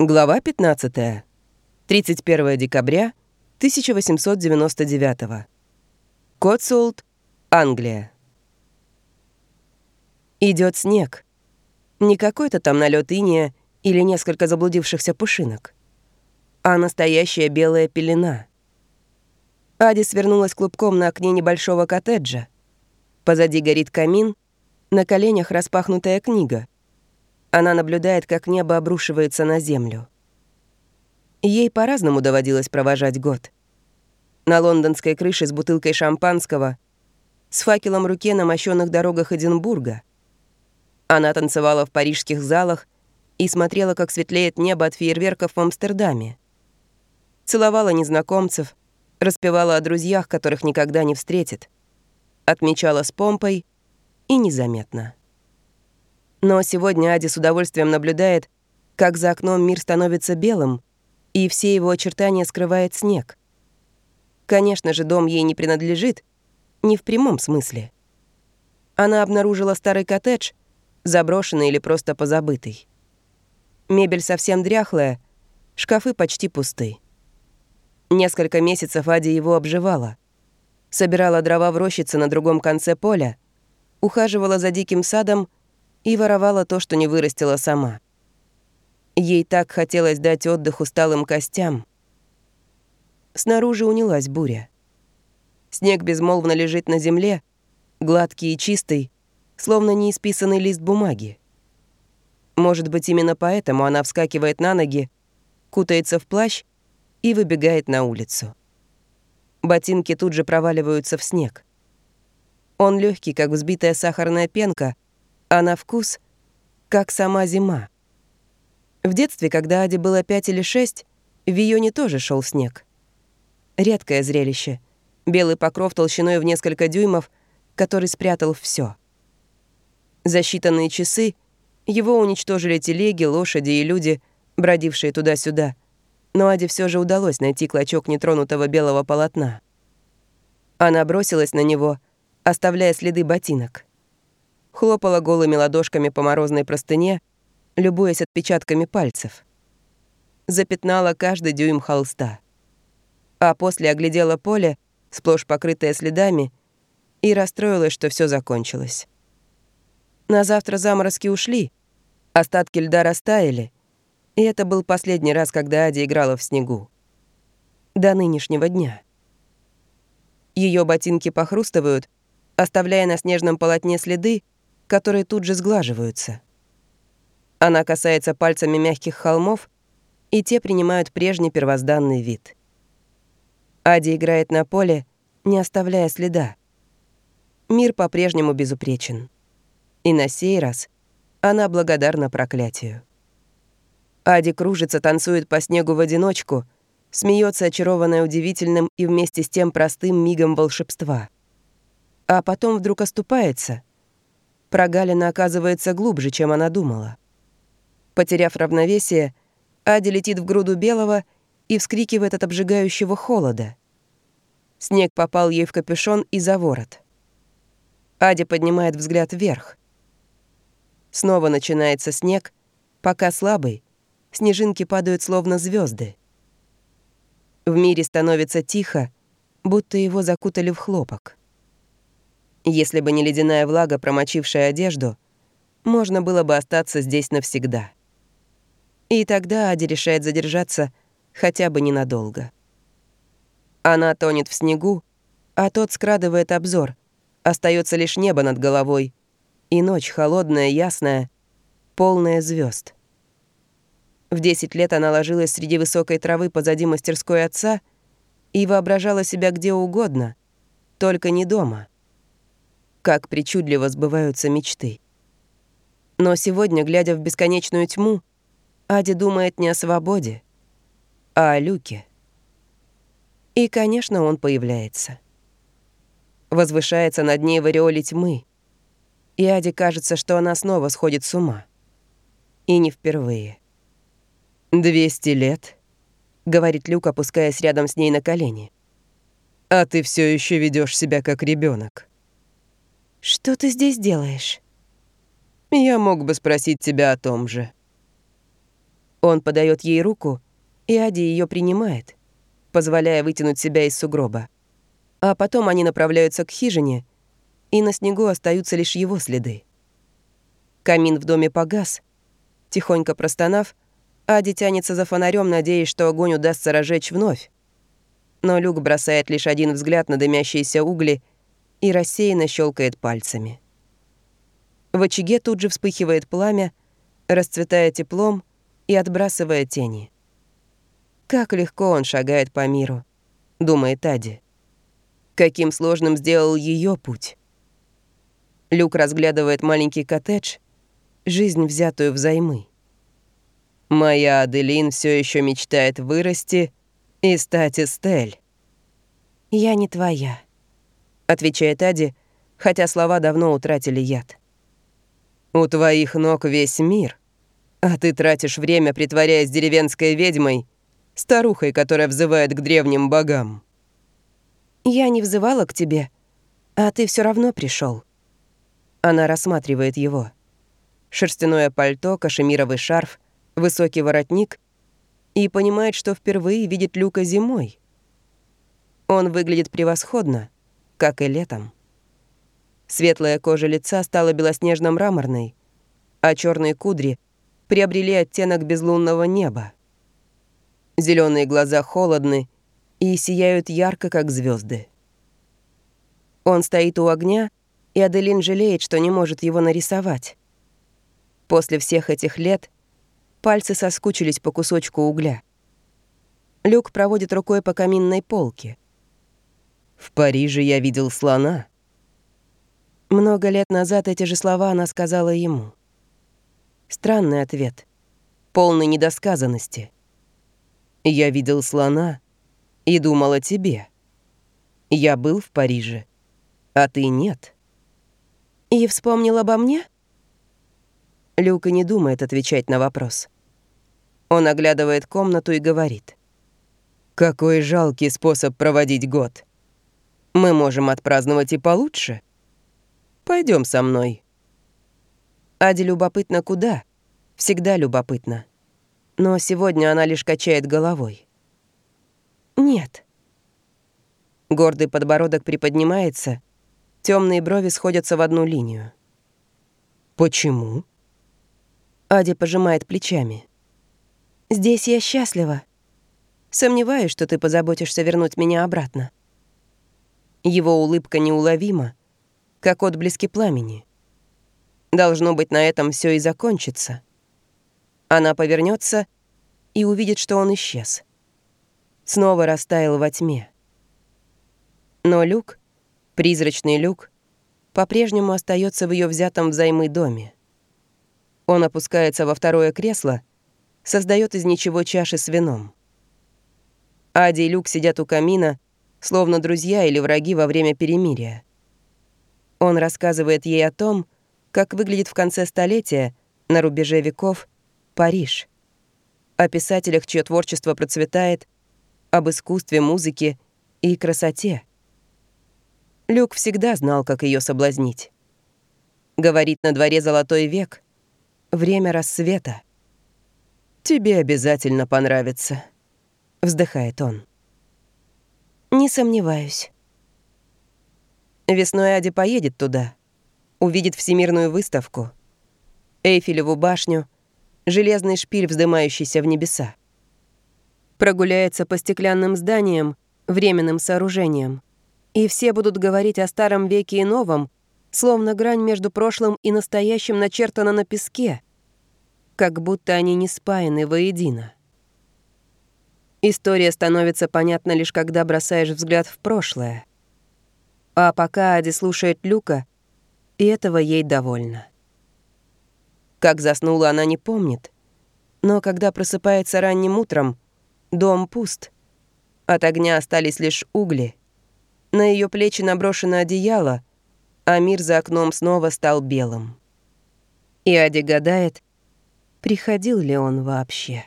Глава 15. 31 декабря 1899. Котсулт, Англия. Идет снег. Не какой-то там налет иния или несколько заблудившихся пушинок, а настоящая белая пелена. Ади свернулась клубком на окне небольшого коттеджа. Позади горит камин, на коленях распахнутая книга — она наблюдает, как небо обрушивается на землю. Ей по-разному доводилось провожать год. На лондонской крыше с бутылкой шампанского, с факелом руке на мощенных дорогах Эдинбурга. Она танцевала в парижских залах и смотрела, как светлеет небо от фейерверков в Амстердаме. Целовала незнакомцев, распевала о друзьях, которых никогда не встретит. Отмечала с помпой и незаметно. Но сегодня Ади с удовольствием наблюдает, как за окном мир становится белым, и все его очертания скрывает снег. Конечно же, дом ей не принадлежит, не в прямом смысле. Она обнаружила старый коттедж, заброшенный или просто позабытый. Мебель совсем дряхлая, шкафы почти пусты. Несколько месяцев Ади его обживала. Собирала дрова в рощице на другом конце поля, ухаживала за диким садом и воровала то, что не вырастила сама. Ей так хотелось дать отдых усталым костям. Снаружи унялась буря. Снег безмолвно лежит на земле, гладкий и чистый, словно неисписанный лист бумаги. Может быть, именно поэтому она вскакивает на ноги, кутается в плащ и выбегает на улицу. Ботинки тут же проваливаются в снег. Он легкий, как взбитая сахарная пенка — а на вкус — как сама зима. В детстве, когда Аде было пять или шесть, в Вионе тоже шел снег. Редкое зрелище. Белый покров толщиной в несколько дюймов, который спрятал все. За считанные часы его уничтожили телеги, лошади и люди, бродившие туда-сюда. Но Аде все же удалось найти клочок нетронутого белого полотна. Она бросилась на него, оставляя следы ботинок хлопала голыми ладошками по морозной простыне, любуясь отпечатками пальцев. Запятнала каждый дюйм холста. А после оглядела поле, сплошь покрытое следами, и расстроилась, что все закончилось. На завтра заморозки ушли, остатки льда растаяли, и это был последний раз, когда Адя играла в снегу. До нынешнего дня. Ее ботинки похрустывают, оставляя на снежном полотне следы, которые тут же сглаживаются. Она касается пальцами мягких холмов, и те принимают прежний первозданный вид. Ади играет на поле, не оставляя следа. Мир по-прежнему безупречен. И на сей раз она благодарна проклятию. Ади кружится, танцует по снегу в одиночку, смеется, очарованная удивительным и вместе с тем простым мигом волшебства. А потом вдруг оступается — Прогалина оказывается глубже, чем она думала. Потеряв равновесие, Ади летит в груду белого и вскрикивает от обжигающего холода. Снег попал ей в капюшон и за ворот. Ади поднимает взгляд вверх. Снова начинается снег, пока слабый, снежинки падают словно звезды. В мире становится тихо, будто его закутали в хлопок. Если бы не ледяная влага, промочившая одежду, можно было бы остаться здесь навсегда. И тогда Ади решает задержаться хотя бы ненадолго. Она тонет в снегу, а тот скрадывает обзор. Остается лишь небо над головой. И ночь холодная, ясная, полная звезд. В 10 лет она ложилась среди высокой травы позади мастерской отца и воображала себя где угодно, только не дома как причудливо сбываются мечты. Но сегодня, глядя в бесконечную тьму, Ади думает не о свободе, а о Люке. И, конечно, он появляется. Возвышается над ней в ореоле тьмы, и Аде кажется, что она снова сходит с ума. И не впервые. «Двести лет», — говорит Люк, опускаясь рядом с ней на колени. «А ты все еще ведешь себя как ребенок. «Что ты здесь делаешь?» «Я мог бы спросить тебя о том же». Он подает ей руку, и Ади ее принимает, позволяя вытянуть себя из сугроба. А потом они направляются к хижине, и на снегу остаются лишь его следы. Камин в доме погас. Тихонько простонав, Ади тянется за фонарем, надеясь, что огонь удастся разжечь вновь. Но Люк бросает лишь один взгляд на дымящиеся угли и рассеянно щелкает пальцами. В очаге тут же вспыхивает пламя, расцветая теплом и отбрасывая тени. Как легко он шагает по миру, думает Ади. Каким сложным сделал ее путь. Люк разглядывает маленький коттедж, жизнь, взятую взаймы. Моя Аделин все еще мечтает вырасти и стать Эстель. «Я не твоя», — отвечает Ади, хотя слова давно утратили яд. «У твоих ног весь мир, а ты тратишь время, притворяясь деревенской ведьмой, старухой, которая взывает к древним богам». «Я не взывала к тебе, а ты все равно пришел. Она рассматривает его. Шерстяное пальто, кашемировый шарф, высокий воротник и понимает, что впервые видит Люка зимой. Он выглядит превосходно, как и летом. Светлая кожа лица стала белоснежно-мраморной, а черные кудри приобрели оттенок безлунного неба. Зеленые глаза холодны и сияют ярко, как звезды. Он стоит у огня, и Аделин жалеет, что не может его нарисовать. После всех этих лет пальцы соскучились по кусочку угля. Люк проводит рукой по каминной полке. «В Париже я видел слона». Много лет назад эти же слова она сказала ему. Странный ответ, полный недосказанности. «Я видел слона и думал о тебе. Я был в Париже, а ты нет». «И вспомнил обо мне?» Люка не думает отвечать на вопрос. Он оглядывает комнату и говорит. «Какой жалкий способ проводить год. Мы можем отпраздновать и получше. Пойдем со мной». Аде любопытно куда. Всегда любопытно. Но сегодня она лишь качает головой. «Нет». Гордый подбородок приподнимается, темные брови сходятся в одну линию. «Почему?» Ади пожимает плечами. «Здесь я счастлива. Сомневаюсь, что ты позаботишься вернуть меня обратно». Его улыбка неуловима, как отблески пламени. Должно быть, на этом все и закончится. Она повернется и увидит, что он исчез. Снова растаял во тьме. Но люк, призрачный люк, по-прежнему остается в ее взятом взаймы доме. Он опускается во второе кресло, создает из ничего чаши с вином. Ади и Люк сидят у камина, словно друзья или враги во время перемирия. Он рассказывает ей о том, как выглядит в конце столетия, на рубеже веков, Париж. О писателях, чье творчество процветает, об искусстве, музыке и красоте. Люк всегда знал, как ее соблазнить. Говорит, на дворе золотой век — Время рассвета. «Тебе обязательно понравится», — вздыхает он. «Не сомневаюсь». Весной Ади поедет туда, увидит всемирную выставку, Эйфелеву башню, железный шпиль, вздымающийся в небеса. Прогуляется по стеклянным зданиям, временным сооружениям, и все будут говорить о старом веке и новом, словно грань между прошлым и настоящим начертана на песке, как будто они не спаяны воедино. История становится понятна лишь когда бросаешь взгляд в прошлое. А пока Ади слушает Люка, и этого ей довольно. Как заснула, она не помнит. Но когда просыпается ранним утром, дом пуст. От огня остались лишь угли. На ее плечи наброшено одеяло — а мир за окном снова стал белым. И Ади гадает, приходил ли он вообще.